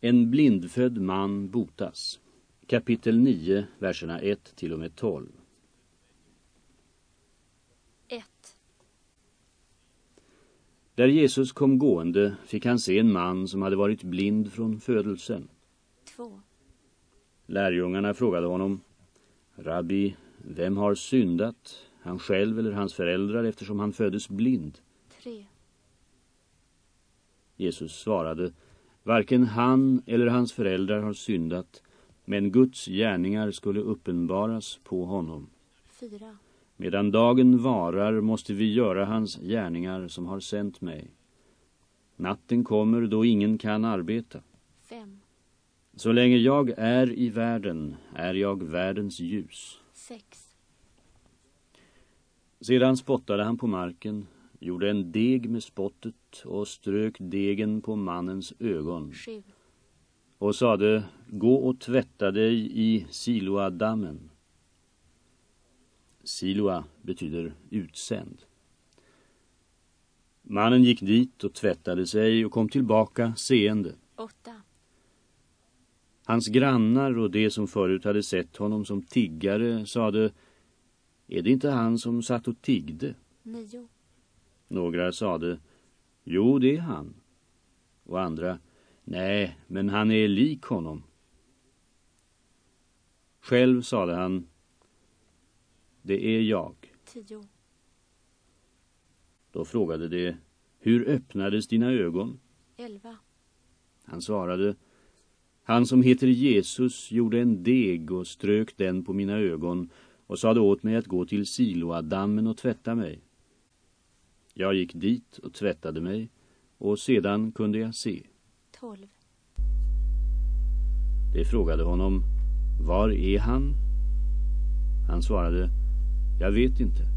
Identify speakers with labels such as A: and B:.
A: En blindfödd man botas. Kapitel 9, verserna 1 till och med 12.
B: 1.
A: Där Jesus kom gående fick han se en man som hade varit blind från födelsen.
B: 2.
A: Lärjungarna frågade honom, Rabbi, vem har syndat, han själv eller hans föräldrar eftersom han föddes blind?
B: 3.
A: Jesus svarade, varken han eller hans föräldrar har syndat, men Guds gärningar skulle uppenbaras på honom.
B: 4.
A: Medan dagen varar måste vi göra hans gärningar som har sänt mig. Natten kommer då ingen kan arbeta.
B: 5.
A: Så länge jag är i världen är jag världens ljus.
B: 6.
A: Sedan spottade han på marken, gjorde en deg med spottet och strök degen på mannens ögon
B: 7.
A: och sade, gå och tvätta dig i Siloa-dammen. Siloa betyder utsänd. Mannen gick dit och tvättade sig och kom tillbaka seende.
B: 8.
A: Hans grannar och de som förut hade sett honom som tiggare sade, är det inte han som satt och tiggde?
B: 9.
A: Några sade, jo det är han. Och andra, nej, men han är lik honom. Själv sade han, det är jag.
B: 10.
A: Då frågade de, hur öppnades dina ögon?
B: 11.
A: Han svarade, han som heter Jesus gjorde en deg och strök den på mina ögon och sade åt mig att gå till Siloadammen och tvätta mig. Jag gick dit och tvättade mig och sedan kunde jag se.
B: 12.
A: De frågade honom, var är han? Han svarade, jag vet inte.